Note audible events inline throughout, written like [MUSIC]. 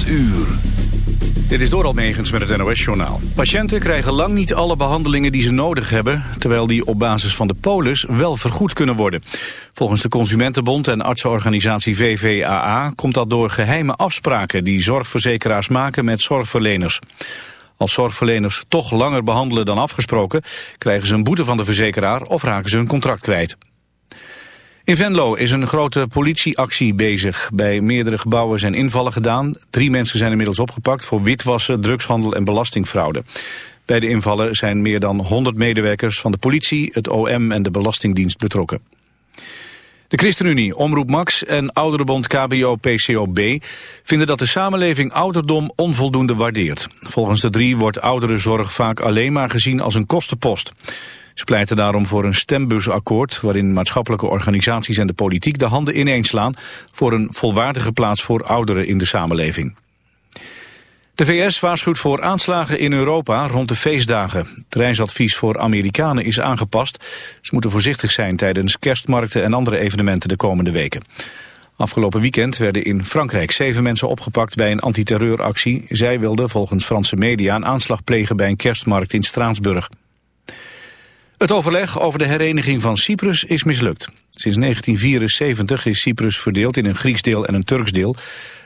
8 uur. Dit is door Megens met het NOS-journaal. Patiënten krijgen lang niet alle behandelingen die ze nodig hebben... terwijl die op basis van de polis wel vergoed kunnen worden. Volgens de Consumentenbond en artsenorganisatie VVAA... komt dat door geheime afspraken die zorgverzekeraars maken met zorgverleners. Als zorgverleners toch langer behandelen dan afgesproken... krijgen ze een boete van de verzekeraar of raken ze hun contract kwijt. In Venlo is een grote politieactie bezig. Bij meerdere gebouwen zijn invallen gedaan. Drie mensen zijn inmiddels opgepakt voor witwassen, drugshandel en belastingfraude. Bij de invallen zijn meer dan 100 medewerkers van de politie, het OM en de Belastingdienst betrokken. De ChristenUnie, Omroep Max en Ouderenbond KBO-PCOB vinden dat de samenleving ouderdom onvoldoende waardeert. Volgens de drie wordt ouderenzorg vaak alleen maar gezien als een kostenpost. Ze pleiten daarom voor een stembusakkoord waarin maatschappelijke organisaties en de politiek de handen ineenslaan voor een volwaardige plaats voor ouderen in de samenleving. De VS waarschuwt voor aanslagen in Europa rond de feestdagen. Het reisadvies voor Amerikanen is aangepast. Ze moeten voorzichtig zijn tijdens kerstmarkten en andere evenementen de komende weken. Afgelopen weekend werden in Frankrijk zeven mensen opgepakt bij een antiterreuractie. Zij wilden volgens Franse media een aanslag plegen bij een kerstmarkt in Straatsburg. Het overleg over de hereniging van Cyprus is mislukt. Sinds 1974 is Cyprus verdeeld in een Grieks deel en een Turks deel.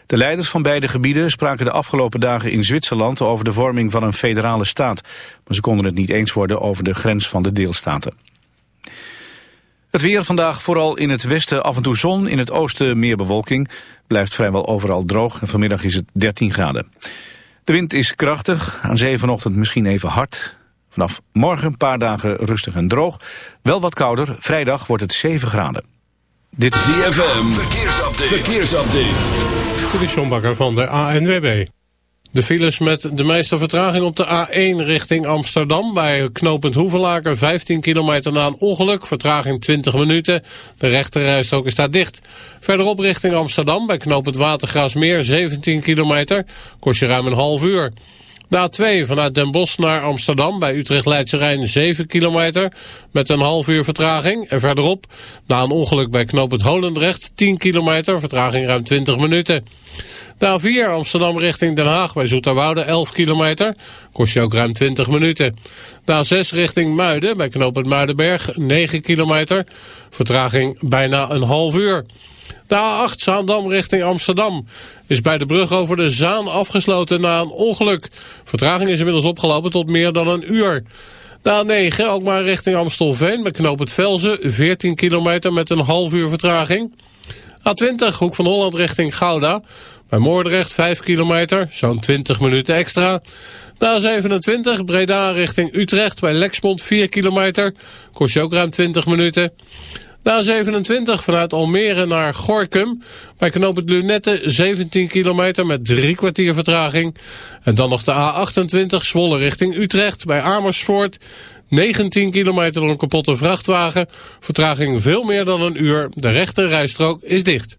De leiders van beide gebieden spraken de afgelopen dagen in Zwitserland over de vorming van een federale staat. Maar ze konden het niet eens worden over de grens van de deelstaten. Het weer vandaag vooral in het westen af en toe zon, in het oosten meer bewolking. Blijft vrijwel overal droog en vanmiddag is het 13 graden. De wind is krachtig, aan zee vanochtend misschien even hard. Vanaf morgen een paar dagen rustig en droog. Wel wat kouder, vrijdag wordt het 7 graden. Dit is ZFM, verkeersupdate. verkeersupdate. Dit is Bakker van de ANWB. De files met de meeste vertraging op de A1 richting Amsterdam... bij knooppunt Hoevelaken, 15 kilometer na een ongeluk. Vertraging 20 minuten. De rechterrijstrook is daar dicht. Verderop richting Amsterdam bij knooppunt Watergraasmeer, 17 kilometer. Kost je ruim een half uur. De A2 vanuit Den Bosch naar Amsterdam bij Utrecht-Leidse Rijn 7 kilometer met een half uur vertraging. En verderop, na een ongeluk bij knooppunt Holendrecht 10 kilometer, vertraging ruim 20 minuten. De A4 Amsterdam richting Den Haag bij Zoeterwoude 11 kilometer, kost je ook ruim 20 minuten. De A6 richting Muiden bij knooppunt Muidenberg 9 kilometer, vertraging bijna een half uur. De A8 Zaandam richting Amsterdam is bij de brug over de Zaan afgesloten na een ongeluk. Vertraging is inmiddels opgelopen tot meer dan een uur. De A9 ook maar richting Amstelveen met knoop het Velzen 14 kilometer met een half uur vertraging. A20 Hoek van Holland richting Gouda. Bij Moordrecht 5 kilometer, zo'n 20 minuten extra. De A27 Breda richting Utrecht bij Lexmond 4 kilometer. Kost je ook ruim 20 minuten. De A27 vanuit Almere naar Gorkum. Bij knoop het Lunette 17 kilometer met drie kwartier vertraging. En dan nog de A28 Zwolle richting Utrecht bij Amersfoort. 19 kilometer door een kapotte vrachtwagen. Vertraging veel meer dan een uur. De rechte rijstrook is dicht.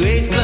Deze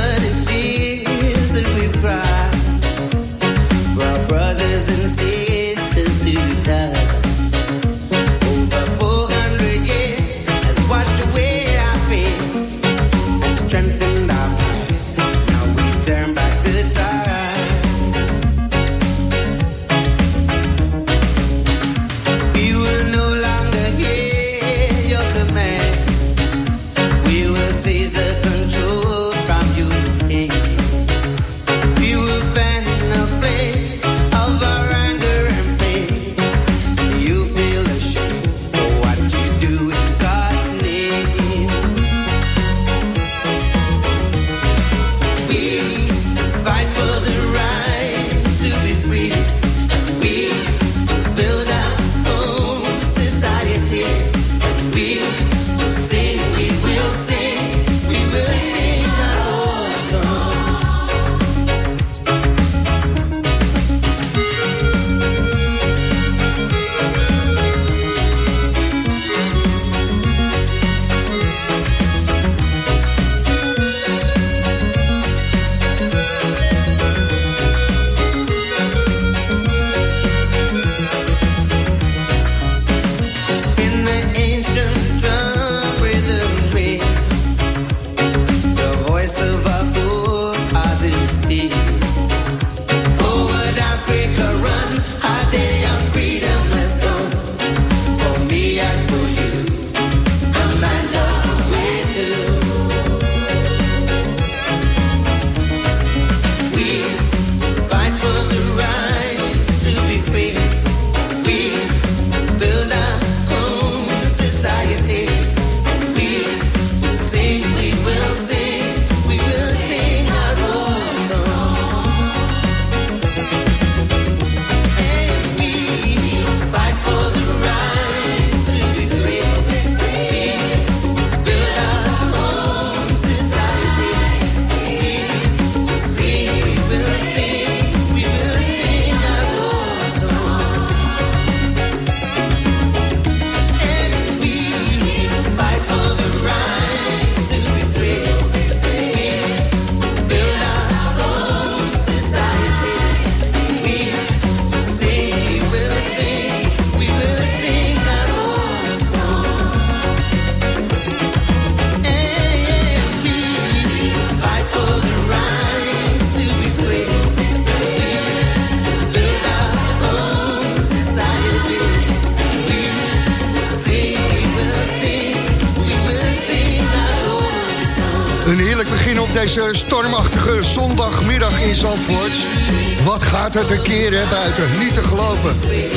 gaat het een keer hè, buiten, niet te geloven.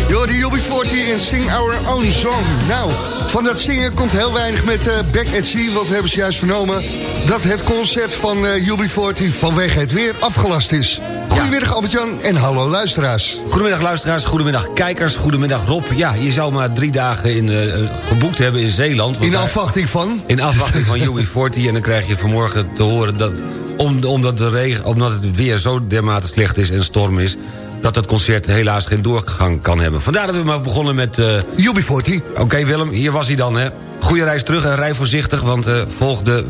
Joh, de Jobby 40 en Sing Our Own Song. Nou, van dat zingen komt heel weinig met uh, Back at Sea... want we hebben ze juist vernomen dat het concert van uh, Jobby 40 vanwege het weer afgelast is. Goedemiddag Albert-Jan en hallo luisteraars. Goedemiddag luisteraars, goedemiddag kijkers, goedemiddag Rob. Ja, je zou maar drie dagen in, uh, geboekt hebben in Zeeland. In afwachting van? In afwachting van UB40 en dan krijg je vanmorgen te horen dat... Om, omdat, de regen, omdat het weer zo dermate slecht is en storm is dat het concert helaas geen doorgang kan hebben. Vandaar dat we maar begonnen met... Uh... UB40. Oké Willem, hier was hij dan hè. Goede reis terug en rij voorzichtig, want uh, volg, de,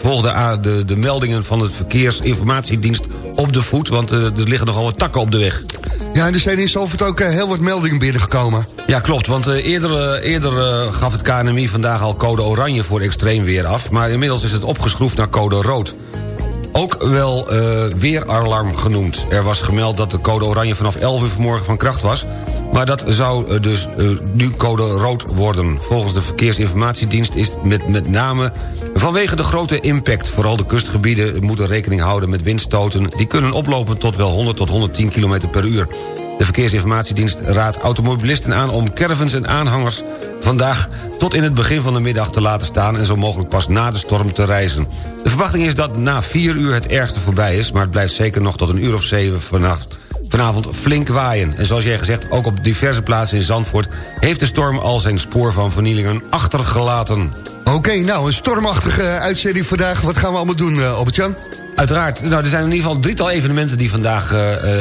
volg de, de, de meldingen van het verkeersinformatiedienst op de voet... want uh, er liggen nogal wat takken op de weg. Ja, en er zijn in Zalvoort ook heel wat meldingen binnengekomen. Ja, klopt, want eerder, eerder gaf het KNMI vandaag al code oranje voor extreem weer af... maar inmiddels is het opgeschroefd naar code rood. Ook wel weeralarm genoemd. Er was gemeld dat de code oranje vanaf 11 uur vanmorgen van kracht was... Maar dat zou dus nu code rood worden. Volgens de Verkeersinformatiedienst is met, met name Vanwege de grote impact, vooral de kustgebieden moeten rekening houden met windstoten... die kunnen oplopen tot wel 100 tot 110 km per uur. De Verkeersinformatiedienst raadt automobilisten aan om caravans en aanhangers vandaag tot in het begin van de middag te laten staan... en zo mogelijk pas na de storm te reizen. De verwachting is dat na 4 uur het ergste voorbij is... maar het blijft zeker nog tot een uur of 7 vannacht vanavond flink waaien. En zoals jij gezegd, ook op diverse plaatsen in Zandvoort... heeft de storm al zijn spoor van vernielingen achtergelaten. Oké, nou, een stormachtige uitzending vandaag. Wat gaan we allemaal doen, uh, Albert-Jan? Uiteraard. Nou, er zijn in ieder geval drietal evenementen die vandaag uh,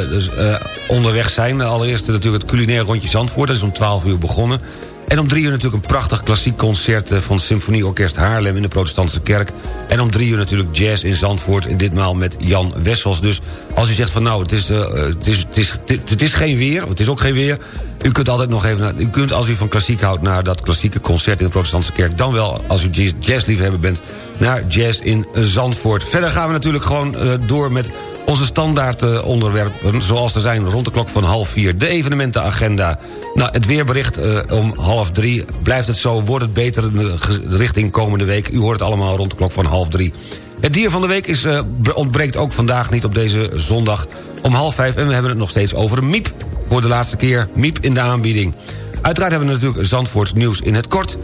dus, uh, onderweg zijn. Allereerst natuurlijk het culinair rondje Zandvoort. Dat is om 12 uur begonnen. En om drie uur natuurlijk een prachtig klassiek concert... van het Symfonieorkest Haarlem in de protestantse kerk. En om drie uur natuurlijk jazz in Zandvoort. En ditmaal met Jan Wessels. Dus als u zegt van nou, het is, uh, het is, het is, het is geen weer. Het is ook geen weer. U kunt altijd nog even... Naar, u kunt als u van klassiek houdt naar dat klassieke concert in de protestantse kerk. Dan wel als u jazzliefhebber bent naar jazz in Zandvoort. Verder gaan we natuurlijk gewoon uh, door met onze standaard uh, onderwerpen... zoals er zijn rond de klok van half vier. De evenementenagenda. Nou, het weerbericht uh, om half drie. Blijft het zo, wordt het beter richting komende week. U hoort het allemaal rond de klok van half drie. Het dier van de week is, uh, ontbreekt ook vandaag niet op deze zondag om half vijf. En we hebben het nog steeds over Miep. Voor de laatste keer Miep in de aanbieding. Uiteraard hebben we natuurlijk Zandvoorts nieuws in het kort.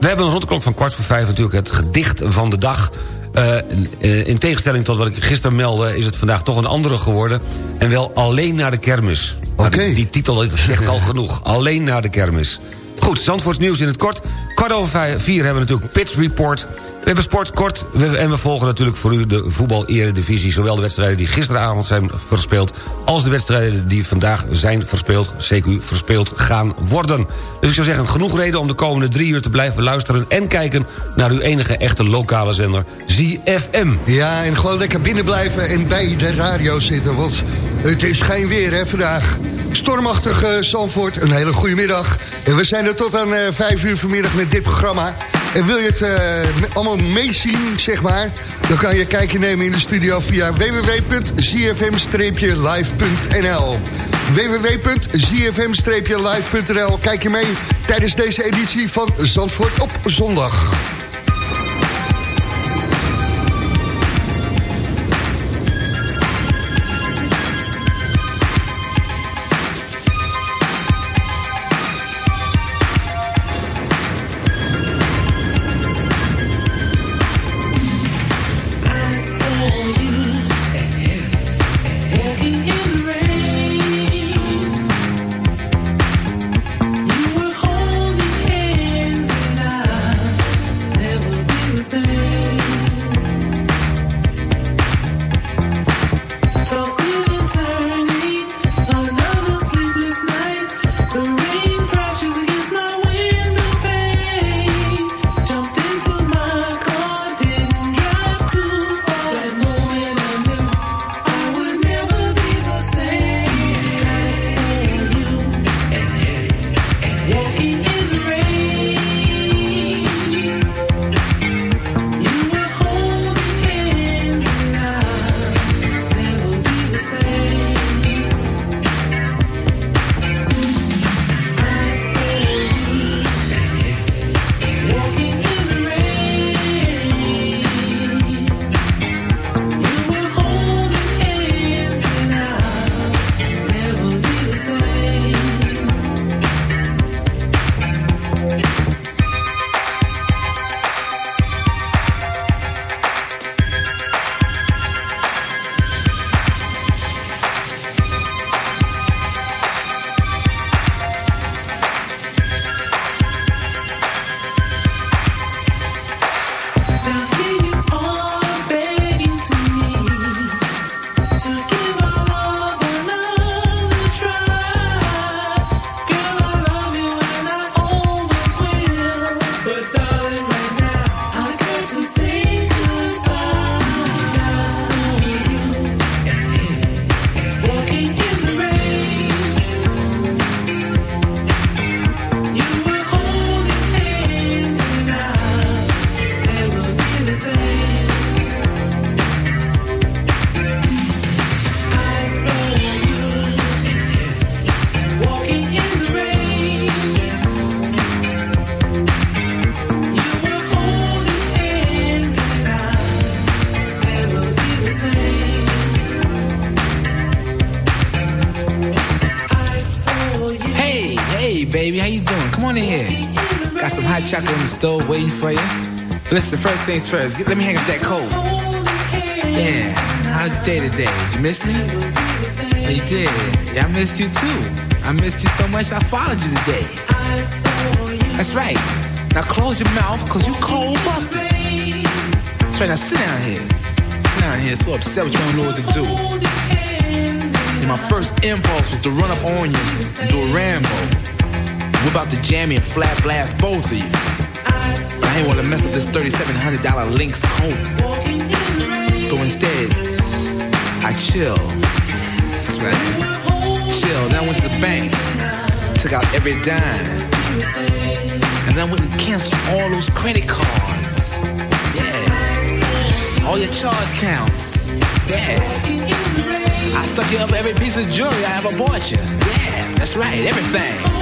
We hebben rond de klok van kwart voor vijf natuurlijk het gedicht van de dag... Uh, in tegenstelling tot wat ik gisteren meldde... is het vandaag toch een andere geworden. En wel alleen naar de kermis. Oké. Okay. Die, die, titel zegt al genoeg. Alleen naar de kermis. Goed, Zandvoorts nieuws in het kort. Kwart over vier hebben we natuurlijk Pits Report... We hebben sport kort en we volgen natuurlijk voor u de voetbal-eredivisie... zowel de wedstrijden die gisteravond zijn verspeeld... als de wedstrijden die vandaag zijn verspeeld, CQ verspeeld gaan worden. Dus ik zou zeggen, genoeg reden om de komende drie uur te blijven luisteren... en kijken naar uw enige echte lokale zender, ZFM. Ja, en gewoon lekker binnen blijven en bij de radio zitten... want het is geen weer hè, vandaag. Stormachtig uh, Zandvoort, een hele goede middag. En we zijn er tot aan uh, vijf uur vanmiddag met dit programma... En wil je het uh, allemaal meezien, zeg maar... dan kan je kijken nemen in de studio via www.zfm-live.nl www.zfm-live.nl Kijk je mee tijdens deze editie van Zandvoort op zondag. Hey, baby, how you doing? Come on in here. Got some hot chocolate on the stove waiting for you. Listen, first things first, let me hang up that coat. Yeah, how's your day today? Did you miss me? Oh, you did. Yeah, I missed you too. I missed you so much I followed you today. That's right. Now close your mouth, cause you cold busted. That's right, now sit down here. Sit down here, so upset with you don't know what to do. And my first impulse was to run up on you and do a Rambo. Whip about to jam and flat blast both of you. I ain't wanna mess up this $3,700 Lynx coat. So instead, I chill. That's right. Chill. Then I went to the bank, took out every dime, and then I went and canceled all those credit cards. Yeah. All your charge counts. Yeah. I stuck you up every piece of jewelry I ever bought you. Yeah, that's right. Everything.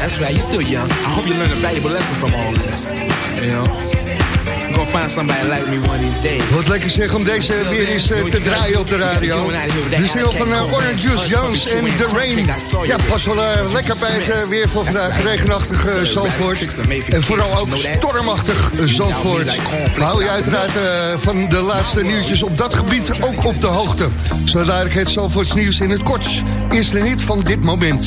That's right, you still young. I hope you learn a valuable lesson from all this. You know? You're gonna find somebody like me one of these days. Wat lekker zeg om deze weer eens eh, te draaien op de radio. De single van uh, Orange Juice Jones en The Rain. Ja, pas wel uh, lekker bij het uh, weer voor vandaag. Regenachtig uh, Zandvoort. En vooral ook stormachtig Zandvoort. Hou je uiteraard van de laatste nieuwtjes op dat gebied ook op de hoogte. Zo dadelijk het Zandvoorts nieuws in het kort. Is er niet van dit moment.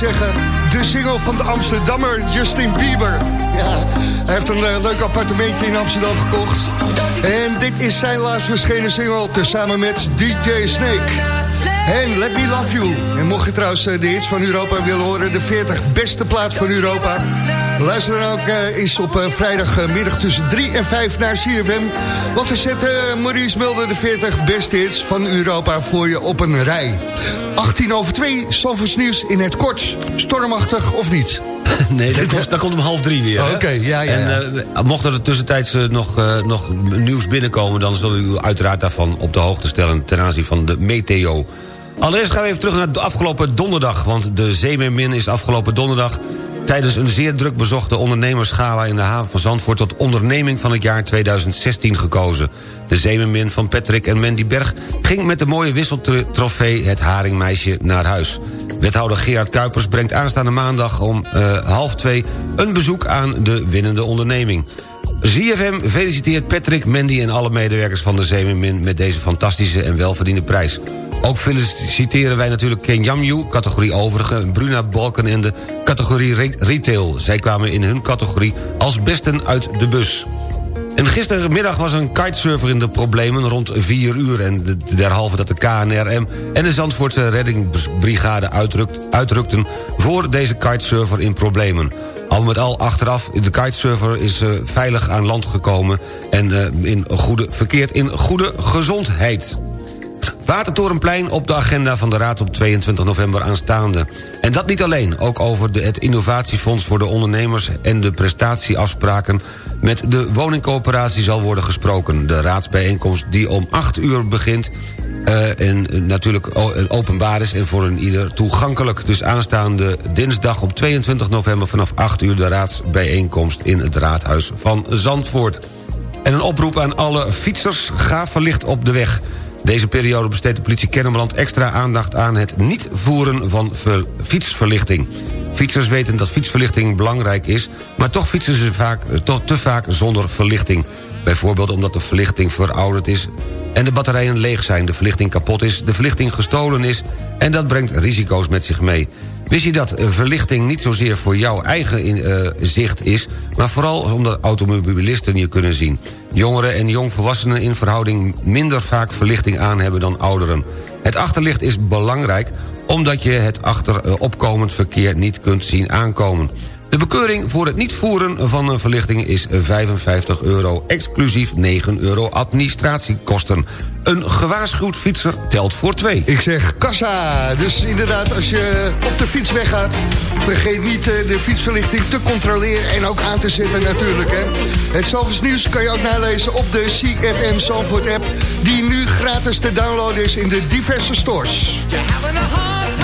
De single van de Amsterdammer Justin Bieber. Ja, hij heeft een eh, leuk appartementje in Amsterdam gekocht. En dit is zijn laatst verschenen single... tezamen met DJ Snake. En Let Me Love You. En mocht je trouwens eh, de hits van Europa willen horen... de 40 beste plaat van Europa... luister dan ook uh, eens op vrijdagmiddag tussen 3 en 5 naar CFM. Want er zet uh, Maurice Mulder de 40 beste hits van Europa voor je op een rij. 18 over 2, Salvers nieuws in het kort. Stormachtig of niet? [LAUGHS] nee, dat [LAUGHS] komt, dat komt om half drie weer. Oké, okay, ja, ja. En uh, mocht er tussentijds uh, nog, uh, nog nieuws binnenkomen... dan zullen we u uiteraard daarvan op de hoogte stellen... ten aanzien van de meteo. Allereerst gaan we even terug naar de afgelopen donderdag... want de Zeemermin is afgelopen donderdag... tijdens een zeer druk bezochte ondernemerschala in de haven van Zandvoort... tot onderneming van het jaar 2016 gekozen. De zeemermin van Patrick en Mandy Berg ging met de mooie wisseltrofee het Haringmeisje naar huis. Wethouder Gerard Kuipers brengt aanstaande maandag om uh, half twee... een bezoek aan de winnende onderneming. ZFM feliciteert Patrick, Mandy en alle medewerkers van de Zeemermin... met deze fantastische en welverdiende prijs. Ook feliciteren wij natuurlijk Ken Jamju, categorie overige... Bruna Balken en de categorie retail. Zij kwamen in hun categorie als besten uit de bus. En gistermiddag was een kitesurfer in de problemen rond 4 uur... en derhalve dat de KNRM en de Zandvoortse reddingsbrigade uitrukt, uitrukten... voor deze kitesurfer in problemen. Al met al achteraf, de kitesurfer is uh, veilig aan land gekomen... en uh, in goede, verkeerd in goede gezondheid. Watertorenplein op de agenda van de Raad op 22 november aanstaande. En dat niet alleen, ook over het innovatiefonds voor de ondernemers... en de prestatieafspraken met de woningcoöperatie zal worden gesproken. De raadsbijeenkomst die om 8 uur begint... Uh, en natuurlijk openbaar is en voor een ieder toegankelijk. Dus aanstaande dinsdag op 22 november vanaf 8 uur... de raadsbijeenkomst in het raadhuis van Zandvoort. En een oproep aan alle fietsers, ga verlicht op de weg... Deze periode besteedt de politie Kennemerland extra aandacht aan het niet voeren van fietsverlichting. Fietsers weten dat fietsverlichting belangrijk is... maar toch fietsen ze vaak, eh, toch te vaak zonder verlichting. Bijvoorbeeld omdat de verlichting verouderd is en de batterijen leeg zijn, de verlichting kapot is, de verlichting gestolen is... en dat brengt risico's met zich mee. Wist je dat verlichting niet zozeer voor jouw eigen uh, zicht is... maar vooral omdat automobilisten je kunnen zien. Jongeren en jongvolwassenen in verhouding minder vaak verlichting aan hebben dan ouderen. Het achterlicht is belangrijk omdat je het achteropkomend verkeer niet kunt zien aankomen. De bekeuring voor het niet voeren van een verlichting is 55 euro... exclusief 9 euro administratiekosten. Een gewaarschuwd fietser telt voor twee. Ik zeg kassa. Dus inderdaad, als je op de fiets weggaat... vergeet niet eh, de fietsverlichting te controleren en ook aan te zetten natuurlijk. Hè. Het Zalvers Nieuws kan je ook nalezen op de CFM Zalvoort app... die nu gratis te downloaden is in de diverse stores. that's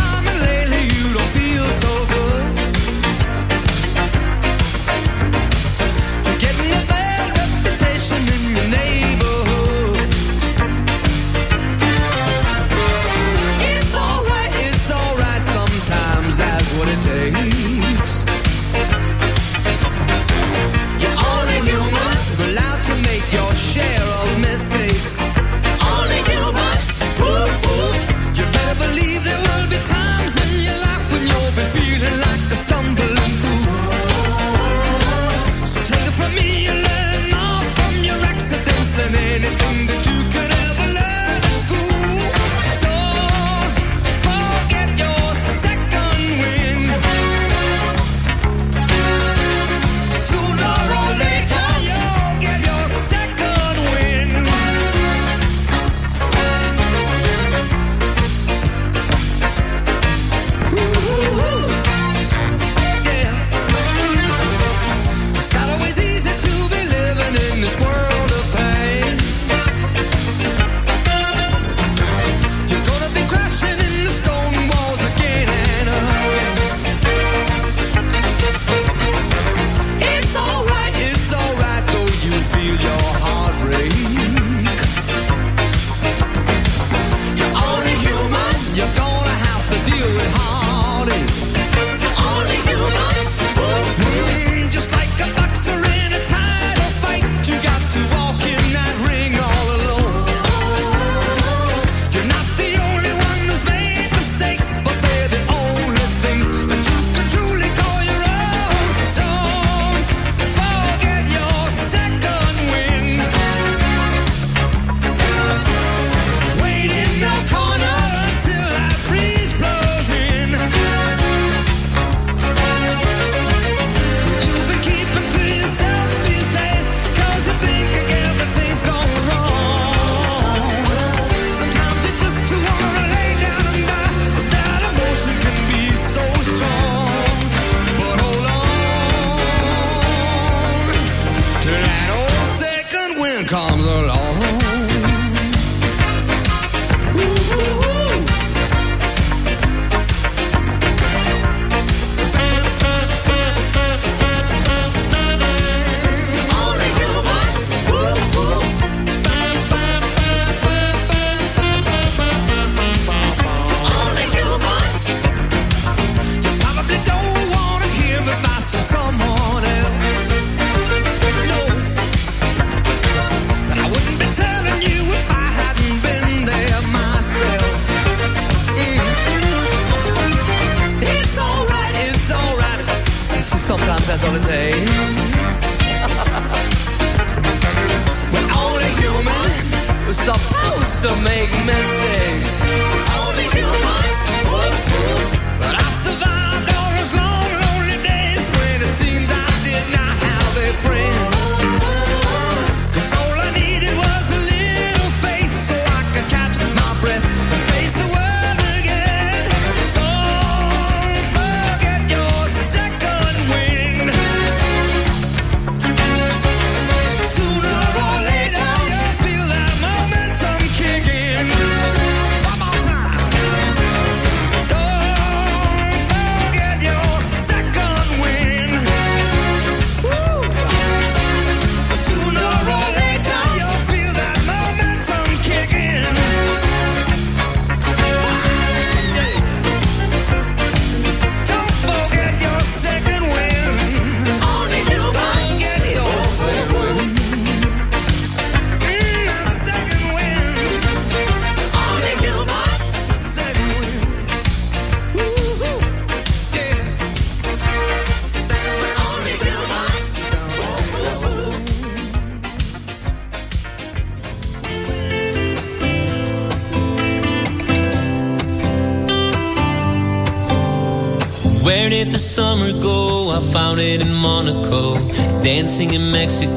Mexico,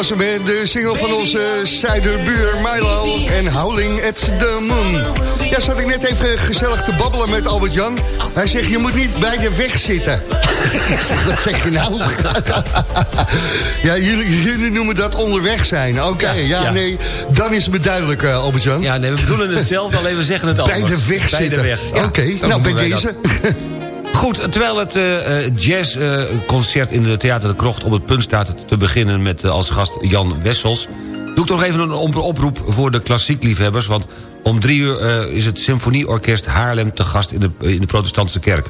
was hem weer, de single van onze zuiderbuur Milo en Howling at the Moon. Ja, zat ik net even gezellig te babbelen met Albert-Jan. Hij zegt, je moet niet bij de weg zitten. ik [LAUGHS] zeg, wat zeg je nou? [LAUGHS] ja, jullie, jullie noemen dat onderweg zijn. Oké, ja, ja. nee, dan is het me duidelijk, eh, Albert-Jan. Ja, nee, we bedoelen hetzelfde, alleen we zeggen het Bij anders. de weg Bij zitten. de weg. Ja, Oké, nou bij deze. [LAUGHS] Goed, terwijl het eh, eh, jazzconcert in de Theater de Krocht op het punt staat te beginnen met eh, als gast Jan Wessels, doe ik nog even een op- oproep voor de klassiekliefhebbers, want om drie uur is het Symfonieorkest Haarlem te gast in de, in de protestantse kerk.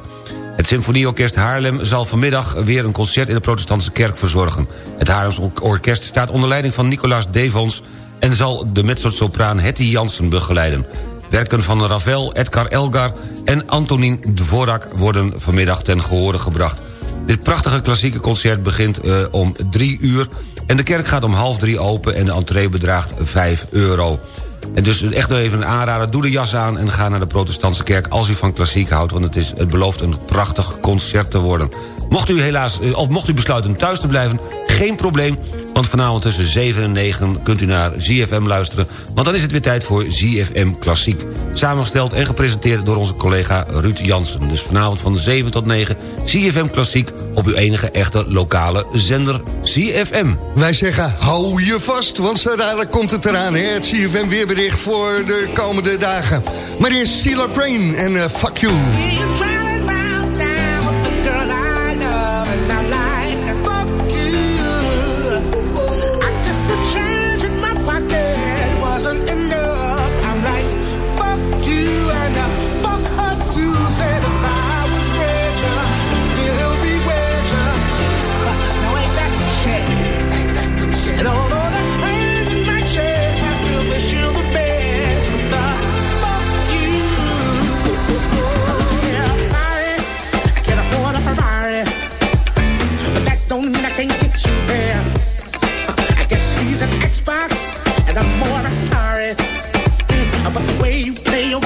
Het Symfonieorkest Haarlem zal vanmiddag weer een concert in de protestantse kerk verzorgen. Het Haarlems Orkest staat onder leiding van Nicolaas Devons... en zal de mezzosopraan Hetty Jansen begeleiden. Werken van Ravel, Edgar Elgar en Antonin Dvorak worden vanmiddag ten gehore gebracht. Dit prachtige klassieke concert begint eh, om drie uur... en de kerk gaat om half drie open en de entree bedraagt 5 euro. En dus echt even een aanrader, doe de jas aan... en ga naar de protestantse kerk als u van klassiek houdt... want het, is, het belooft een prachtig concert te worden. Mocht u helaas, eh, of mocht u besluiten thuis te blijven... Geen probleem, want vanavond tussen 7 en 9 kunt u naar ZFM luisteren... want dan is het weer tijd voor ZFM Klassiek. Samengesteld en gepresenteerd door onze collega Ruud Jansen. Dus vanavond van 7 tot 9 ZFM Klassiek... op uw enige echte lokale zender ZFM. Wij zeggen, hou je vast, want zo dadelijk komt het eraan. Hè? Het CFM weerbericht voor de komende dagen. Maar eerst Sheila Brain en uh, Fuck You. Xbox, and I'm more Atari. Mm, But that don't mean I can kick you out I just feel a kick back and a mortar sits up the way you play your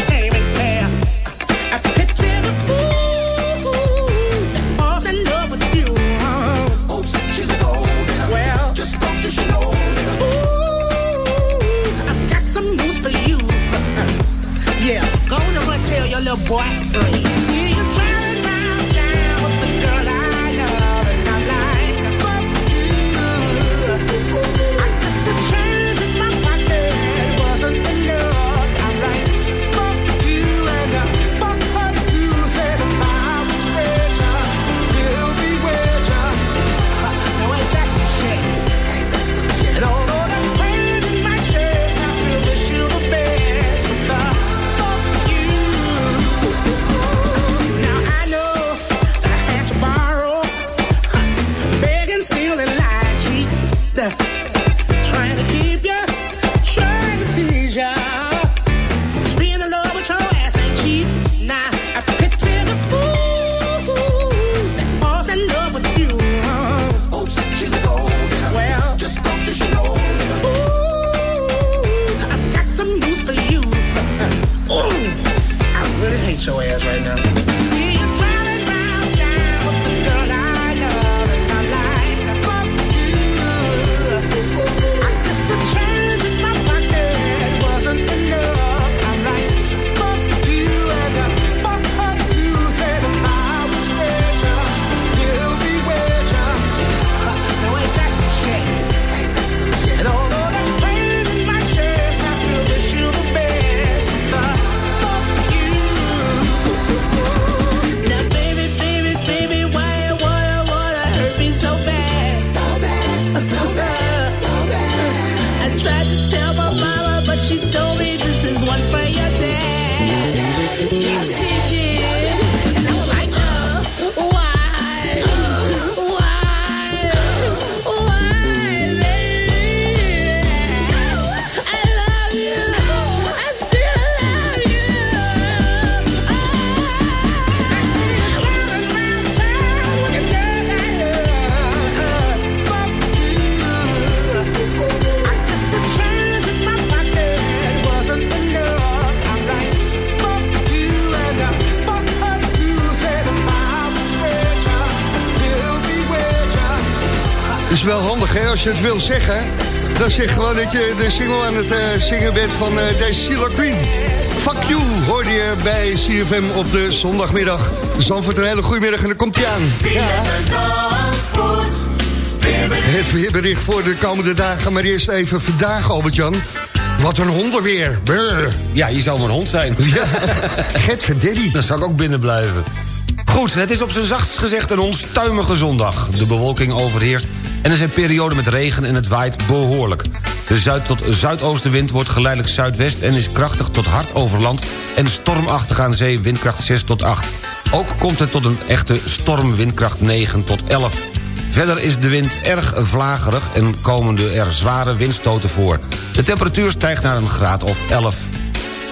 je het wil zeggen. Dan zeg gewoon dat je de single aan het eh, zingen bent van eh, deze Sheila Green. Fuck you, hoorde je bij CFM op de zondagmiddag. Zandvoort een hele goede middag en dan komt hij aan. Ja. Het weerbericht voor de komende dagen, maar eerst even vandaag, Albert-Jan. Wat een hondenweer. Brr. Ja, je zou maar een hond zijn. [LAUGHS] Ja, Gert van Diddy. Dan zou ik ook binnen blijven. Goed, het is op zijn zachtst gezegd een onstuimige zondag. De bewolking overheerst en er zijn perioden met regen en het waait behoorlijk. De zuid- tot zuidoostenwind wordt geleidelijk zuidwest... en is krachtig tot hard over land en stormachtig aan zee windkracht 6 tot 8. Ook komt het tot een echte storm windkracht 9 tot 11. Verder is de wind erg vlagerig en komen er zware windstoten voor. De temperatuur stijgt naar een graad of 11.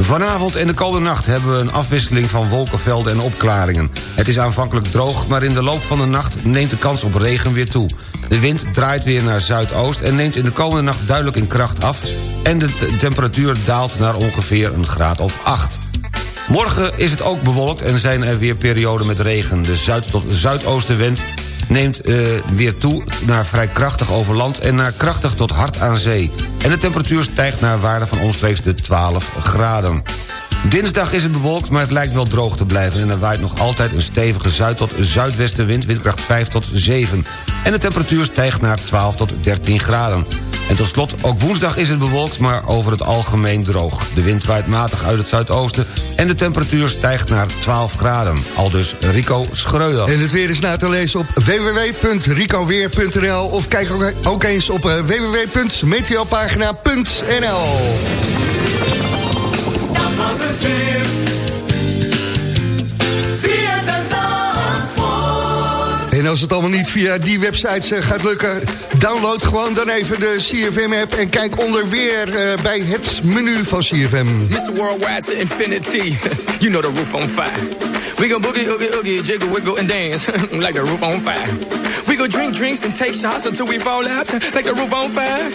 Vanavond en de komende nacht hebben we een afwisseling van wolkenvelden en opklaringen. Het is aanvankelijk droog, maar in de loop van de nacht neemt de kans op regen weer toe. De wind draait weer naar zuidoost en neemt in de komende nacht duidelijk in kracht af... en de te- temperatuur daalt naar ongeveer een graad of 8. Morgen is het ook bewolkt en zijn er weer perioden met regen. De zuid- tot zuidoostenwind neemt eh, weer toe naar vrij krachtig over land... en naar krachtig tot hard aan zee. En de temperatuur stijgt naar waarde van omstreeks de 12 graden. Dinsdag is het bewolkt, maar het lijkt wel droog te blijven... en er waait nog altijd een stevige zuid- tot zuidwestenwind... windkracht 5 tot 7. En de temperatuur stijgt naar 12 tot 13 graden. En tot slot, ook woensdag is het bewolkt, maar over het algemeen droog. De wind waait matig uit het zuidoosten en de temperatuur stijgt naar 12 graden. Aldus Rico Schreuder. En het weer is na te lezen op www.ricoweer.nl of kijk ook- ook eens op eh, www.meteopagina.nl doesn't En als het allemaal niet via die websites eh, gaat lukken... download gewoon dan even de CFM-app... en kijk onder weer eh, bij het menu van CFM. Mr. Worldwide to infinity. you know the roof on fire. We gon' boogie, oogie, oogie, jiggle, wiggle, and dance like the roof on fire. We go drink drinks and take shots until we fall out like the roof on fire.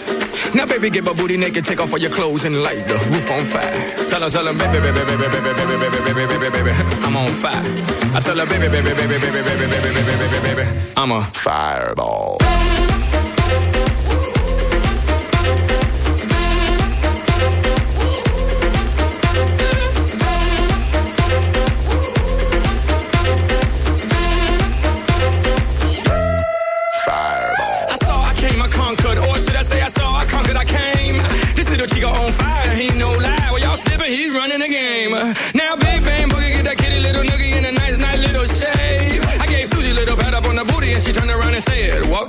Now, baby, get my booty naked, take off all your clothes and light the roof on fire. Tell her, tell her, baby, baby, baby, baby, baby, baby, baby, baby, baby, I'm on fire. I tell her, baby, baby, baby, baby, baby, baby, baby, baby, baby, baby, I'm a fireball.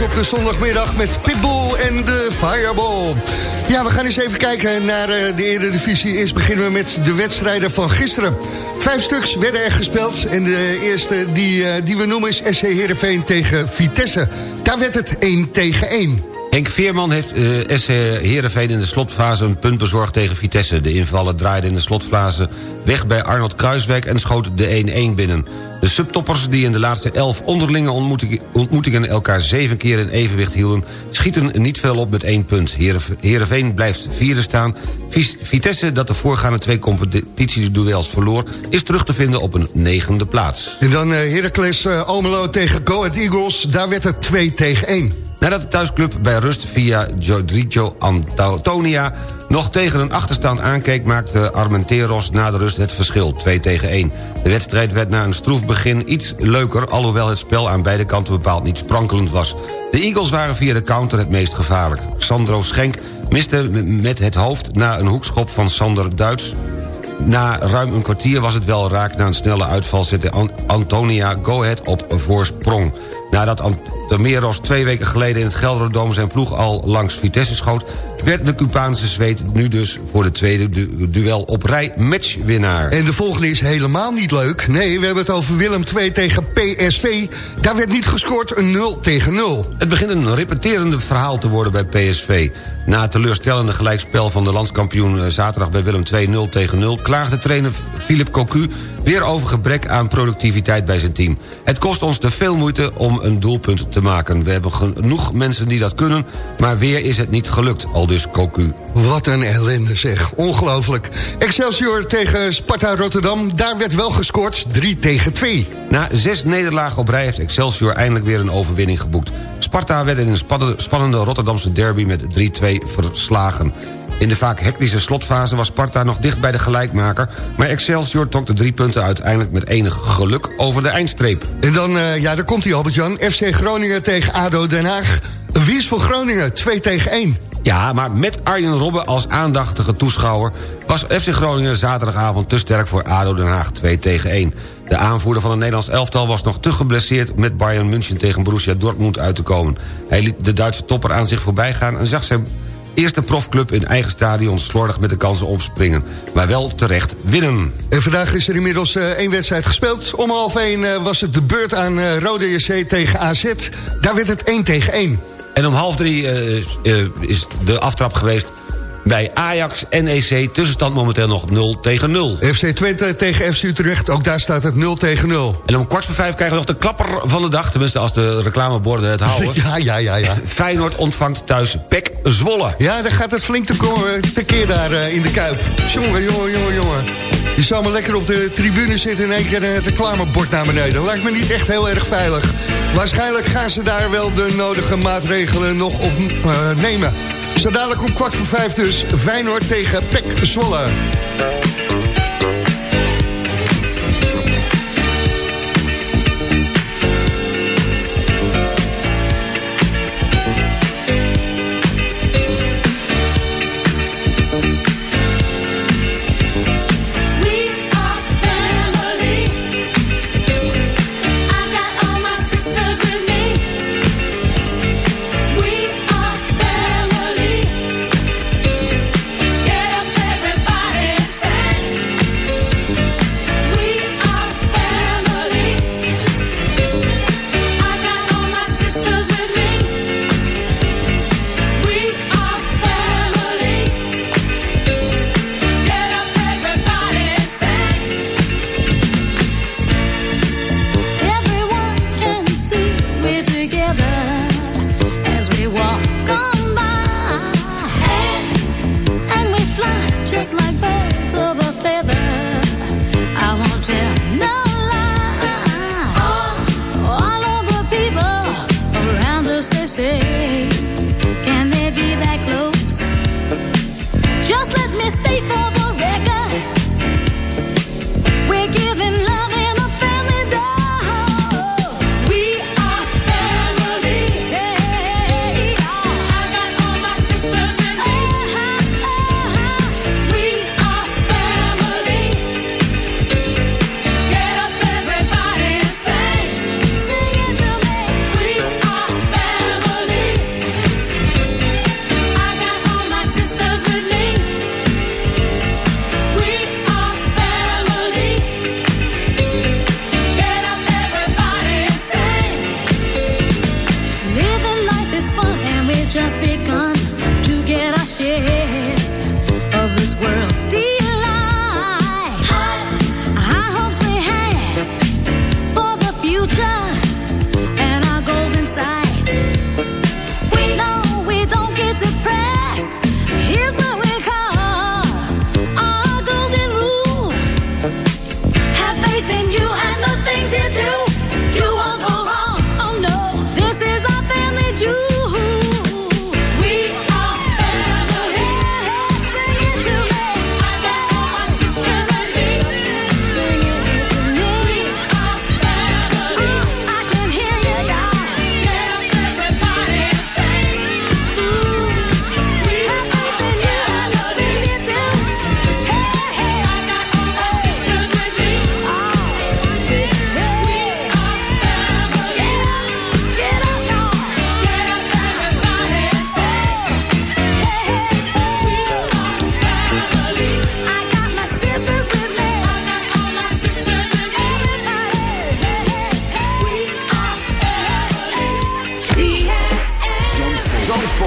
Eh, op de zondagmiddag met Pitbull en de Fireball. Ja, we gaan eens even kijken naar eh, de Eredivisie. Eerst beginnen we met de wedstrijden van gisteren. Vijf stuks werden er gespeeld en de eerste die, eh, die we noemen is SC Heerenveen tegen Vitesse. Daar werd het 1 tegen 1. Henk Veerman heeft uh, SC Heerenveen in de slotfase een punt bezorgd tegen Vitesse. De invallen draaiden in de slotfase weg bij Arnold Kruiswijk en schoten de 1-1 binnen. De subtoppers die in de laatste elf onderlinge ontmoetingen elkaar zeven keer in evenwicht hielden... schieten niet veel op met één punt. Heerenveen blijft vierde staan. Vitesse, dat de voorgaande twee competitieduels verloor... is terug te vinden op een negende plaats. En dan uh, Heracles uh, Almelo tegen Go Ahead Eagles. Daar werd het 2 tegen 1. Nadat de thuisclub bij rust via Giorgio Antonia nog tegen een achterstand aankeek... maakte Armenteros na de rust het verschil, 2 tegen 1. De wedstrijd werd na een stroef begin iets leuker... alhoewel het spel aan beide kanten bepaald niet sprankelend was. De Eagles waren via de counter het meest gevaarlijk. Sandro Schenk miste met het hoofd na een hoekschop van Sander Duits... Na ruim een kwartier was het wel raak na een snelle uitval... zette Antonia Go Ahead op voorsprong. Nadat Antomeros twee weken geleden in het Gelderdoom... zijn ploeg al langs Vitesse schoot... werd de Cubaanse zweet nu dus voor de tweede du duel op rij matchwinnaar. En de volgende is helemaal niet leuk. Nee, we hebben het over Willem 2 tegen PSV. Daar werd niet gescoord, een 0 tegen 0. Het begint een repeterende verhaal te worden bij PSV. Na het teleurstellende gelijkspel van de landskampioen eh, zaterdag bij Willem 2 0 tegen 0... klaagde trainer Philip Cocu weer over gebrek aan productiviteit bij zijn team. Het kost ons te veel moeite om een doelpunt te maken. We hebben genoeg mensen die dat kunnen, maar weer is het niet gelukt, al dus Cocu. Wat een ellende zeg, ongelooflijk. Excelsior tegen Sparta Rotterdam, daar werd wel gescoord, 3 tegen 2. Na zes nederlagen op rij heeft Excelsior eindelijk weer een overwinning geboekt. Sparta werd in een spannende Rotterdamse derby met 3-2 verslagen. In de vaak hectische slotfase was Sparta nog dicht bij de gelijkmaker... maar Excelsior trok de drie punten uiteindelijk met enig geluk over de eindstreep. En dan, uh, ja, daar komt hij Albert-Jan. FC Groningen tegen ADO Den Haag. Wie is voor Groningen? 2 tegen 1. Ja, maar met Arjen Robben als aandachtige toeschouwer... was FC Groningen zaterdagavond te sterk voor ADO Den Haag 2 tegen 1. De aanvoerder van het Nederlands elftal was nog te geblesseerd... met Bayern München tegen Borussia Dortmund uit te komen. Hij liet de Duitse topper aan zich voorbij gaan... en zag zijn eerste profclub in eigen stadion slordig met de kansen opspringen. Maar wel terecht winnen. En vandaag is er inmiddels uh, één wedstrijd gespeeld. Om half één uh, was het de beurt aan uh, Rode JC tegen AZ. Daar werd het 1 tegen 1. En om half drie is de aftrap geweest bij Ajax NEC. Tussenstand momenteel nog 0 tegen 0. FC Twente tegen FC Utrecht, ook daar staat het 0 tegen 0. En om kwart voor vijf krijgen we nog de klapper van de dag. Tenminste, als de reclameborden het houden. [LAUGHS] ja, ja, ja, ja. [LAUGHS] Feyenoord ontvangt thuis Pek Zwolle. Ja, dan gaat het flink tekeer daar uh, in de Kuip. Jongen, jongen, jongen, jongen. Je zou maar lekker op de tribune zitten en één keer een reclamebord naar beneden. Lijkt me niet echt heel erg veilig. Waarschijnlijk gaan ze daar wel de nodige maatregelen nog op uh, nemen. Zo dadelijk om kwart voor vijf dus Feyenoord tegen Pek Zwolle.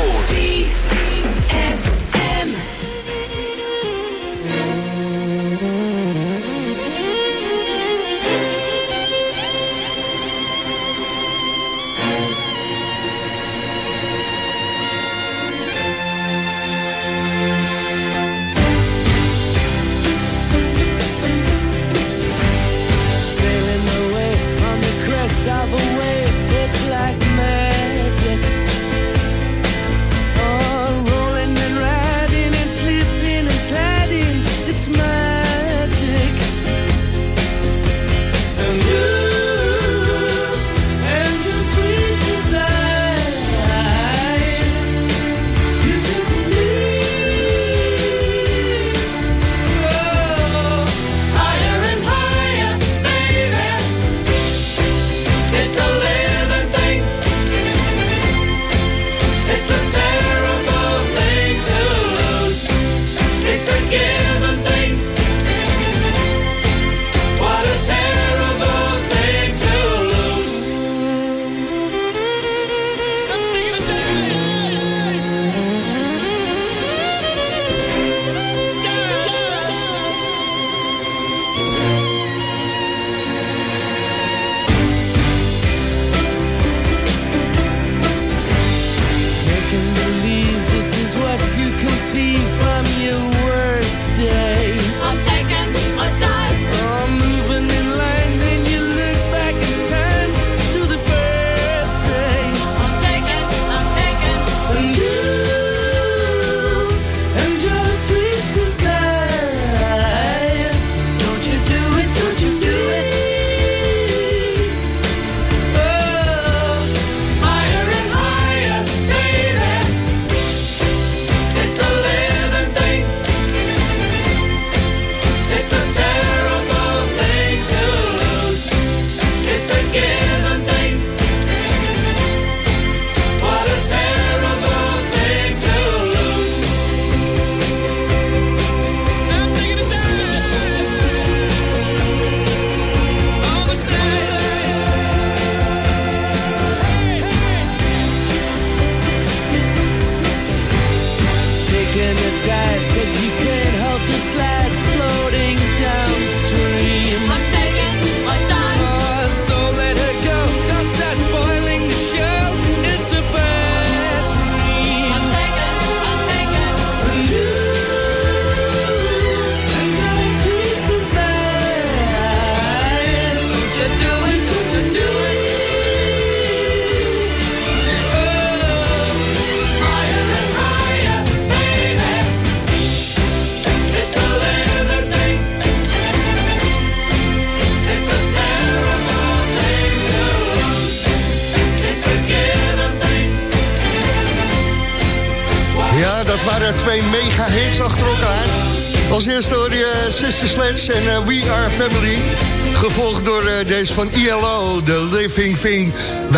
Zandvoort.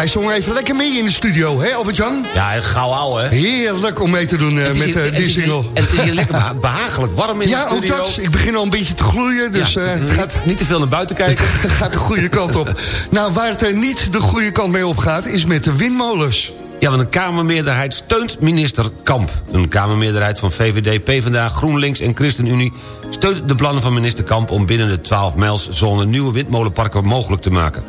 Hij zong even lekker mee in de studio, hè Albert-Jan? Ja, gauw ouwe. hè? Heerlijk om mee te doen eh, met eh, die single. En het is hier lekker behagelijk warm in de studio. Ja, ook dat. Ik begin al een beetje te gloeien, dus... Ja, eh, gaat, niet te veel naar buiten kijken. [LAUGHS] gaat de goede kant op. nou, waar het er niet de goede kant mee op gaat, is met de windmolens. Ja, want een Kamermeerderheid steunt minister Kamp. Een Kamermeerderheid van VVD, PvdA, GroenLinks en ChristenUnie... steunt de plannen van minister Kamp om binnen de 12-mijlszone... nieuwe windmolenparken mogelijk te maken.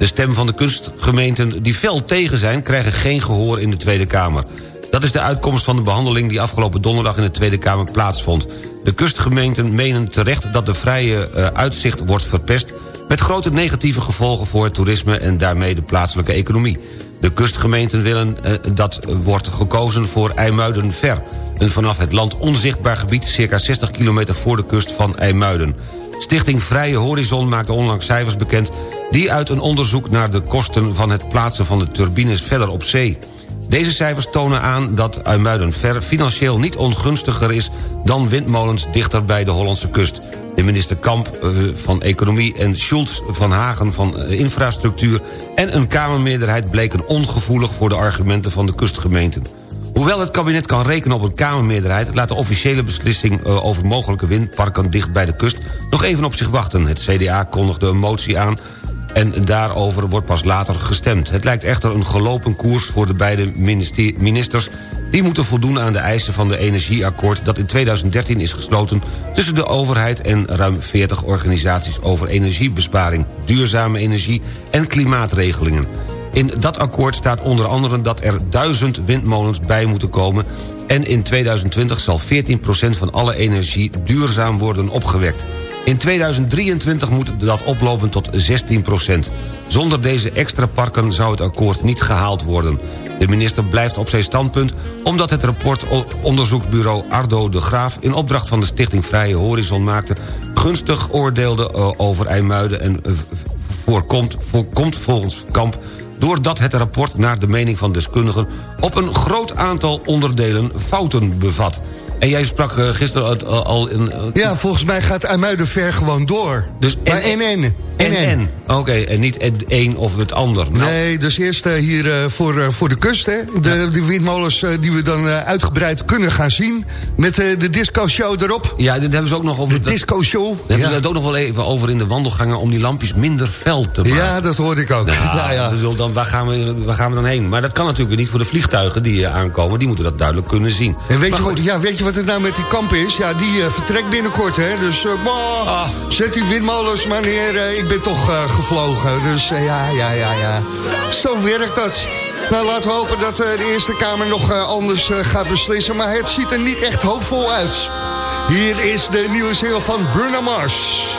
De stem van de kustgemeenten die fel tegen zijn... krijgen geen gehoor in de Tweede Kamer. Dat is de uitkomst van de behandeling die afgelopen donderdag... in de Tweede Kamer plaatsvond. De kustgemeenten menen terecht dat de vrije eh, uitzicht wordt verpest... met grote negatieve gevolgen voor het toerisme en daarmee de plaatselijke economie. De kustgemeenten willen eh, dat wordt gekozen voor IJmuiden-Ver... een vanaf het land onzichtbaar gebied... circa 60 kilometer voor de kust van IJmuiden. Stichting Vrije Horizon maakte onlangs cijfers bekend die uit een onderzoek naar de kosten van het plaatsen van de turbines verder op zee. Deze cijfers tonen aan dat IJmuiden-Ver financieel niet ongunstiger is... dan windmolens dichter bij de Hollandse kust. De minister Kamp eh, van Economie en Schultz van Hagen van eh, Infrastructuur... en een Kamermeerderheid bleken ongevoelig voor de argumenten van de kustgemeenten. Hoewel het kabinet kan rekenen op een Kamermeerderheid... laat de officiële beslissing eh, over mogelijke windparken dicht bij de kust... nog even op zich wachten. Het CDA kondigde een motie aan en daarover wordt pas later gestemd. Het lijkt echter een gelopen koers voor de beide ministers... die moeten voldoen aan de eisen van de energieakkoord... dat in 2013 is gesloten tussen de overheid en ruim 40 organisaties... over energiebesparing, duurzame energie en klimaatregelingen. In dat akkoord staat onder andere dat er duizend windmolens bij moeten komen... en in 2020 zal 14% van alle energie duurzaam worden opgewekt. In 2023 moet dat oplopen tot 16% Zonder deze extra parken zou het akkoord niet gehaald worden. De minister blijft op zijn standpunt omdat het rapport onderzoeksbureau Ardo de Graaf... in opdracht van de Stichting Vrije Horizon maakte... gunstig oordeelde eh, over IJmuiden en eh, voorkomt, voorkomt volgens Kamp doordat het rapport naar de mening van deskundigen... op een groot aantal onderdelen fouten bevat. En jij sprak uh, gisteren al in... Uh, ja, volgens mij gaat IJmuiden ver gewoon door. Dus maar NN. NN. Oké, en niet het een of het ander. Nou. Nee, dus eerst uh, hier uh, voor, uh, voor de kust, hè. De, ja. de windmolens die we dan uitgebreid kunnen gaan zien. Met de disco-show erop. Ja, dat hebben ze ook nog over... De disco-show. Daar hebben ze het ook nog wel even over in de wandelgangen... om die lampjes minder fel te maken. Ja, dat hoorde ik ook. Nou, [LAUGHS] ja, ja. Bedoel, dan, waar, gaan we, waar gaan we dan heen? Maar dat kan natuurlijk niet voor de vliegtuigen die aankomen. Die moeten dat duidelijk kunnen zien. En weet, je wat, ja, weet je wat het nou met die kamp is? Ja, die vertrekt binnenkort, hè. Dus ah. zet die windmolens maar neer. ik ben toch gevlogen. Dus ja, ja, ja, ja. Zo werkt dat. Nou, laten we hopen dat de Eerste Kamer nog anders gaat beslissen. Maar het ziet er niet echt hoopvol uit. Hier is de nieuwe single van Bruno Mars.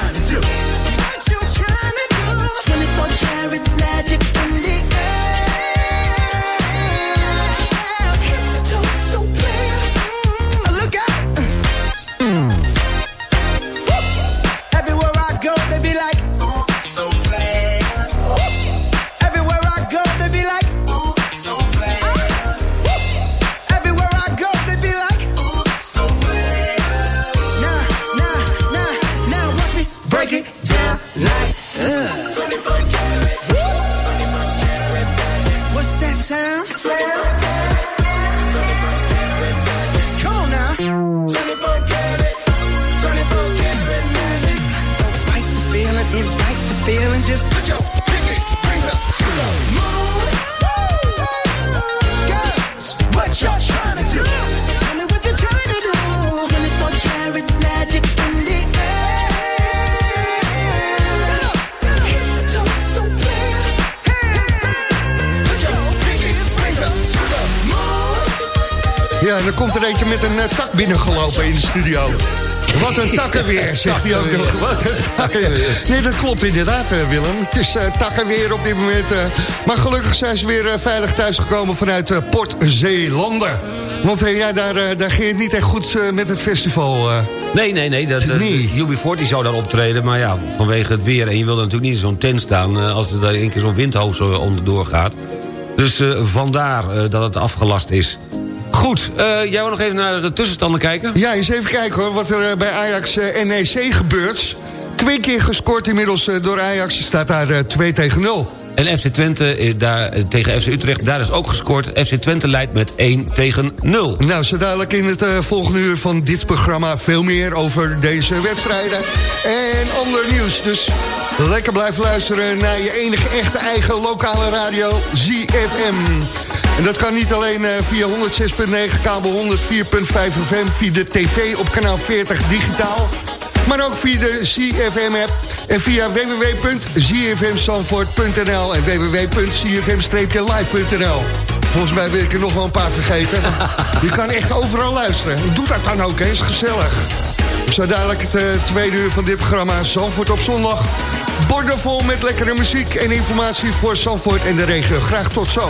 En dan komt er eentje met een eh, tak binnengelopen in de studio. Wat een takkenweer, zegt hij ook nog. Wat een takkenweer. Nee, dat klopt inderdaad, eh, Willem. Het is uh, takkenweer op dit moment. Uh, maar gelukkig zijn ze weer uh, veilig thuisgekomen vanuit Port Zeelanden. Want ja, daar, daar ging het niet echt goed met het festival. nee, nee, nee. Dat, nee. UB40 zou daar optreden. Maar ja, vanwege het weer. En je wilde natuurlijk niet in zo'n tent staan... als er daar een keer zo'n windhoos onderdoor gaat. Dus vandaar dat het afgelast is. Goed, uh, jij wil nog even naar de tussenstanden kijken? Ja, eens even kijken hoor, wat er bij Ajax uh, NEC gebeurt. Twee keer gescoord inmiddels door Ajax, staat daar 2 tegen 0. En FC Twente daar, tegen FC Utrecht, daar is ook gescoord. FC Twente leidt met 1 tegen 0. Nou, zo dadelijk in het volgende uur van dit programma... veel meer over deze wedstrijden en ander nieuws. Dus lekker blijven luisteren naar je enige echte eigen lokale radio, ZFM. En dat kan niet alleen uh, via 106.9 kabel 104.5 FM... via de tv op kanaal 40 digitaal... maar ook via de CFM-app en via www.zfmstanvoort.nl en www.cfm-live.nl. Volgens mij wil ik er nog wel een paar vergeten. Je kan echt overal luisteren. Doe dat dan ook, hè. is gezellig. Zo dadelijk het uh, tweede uur van dit programma Zandvoort op zondag. Borden vol met lekkere muziek en informatie voor Zandvoort en de regio. Graag tot zo.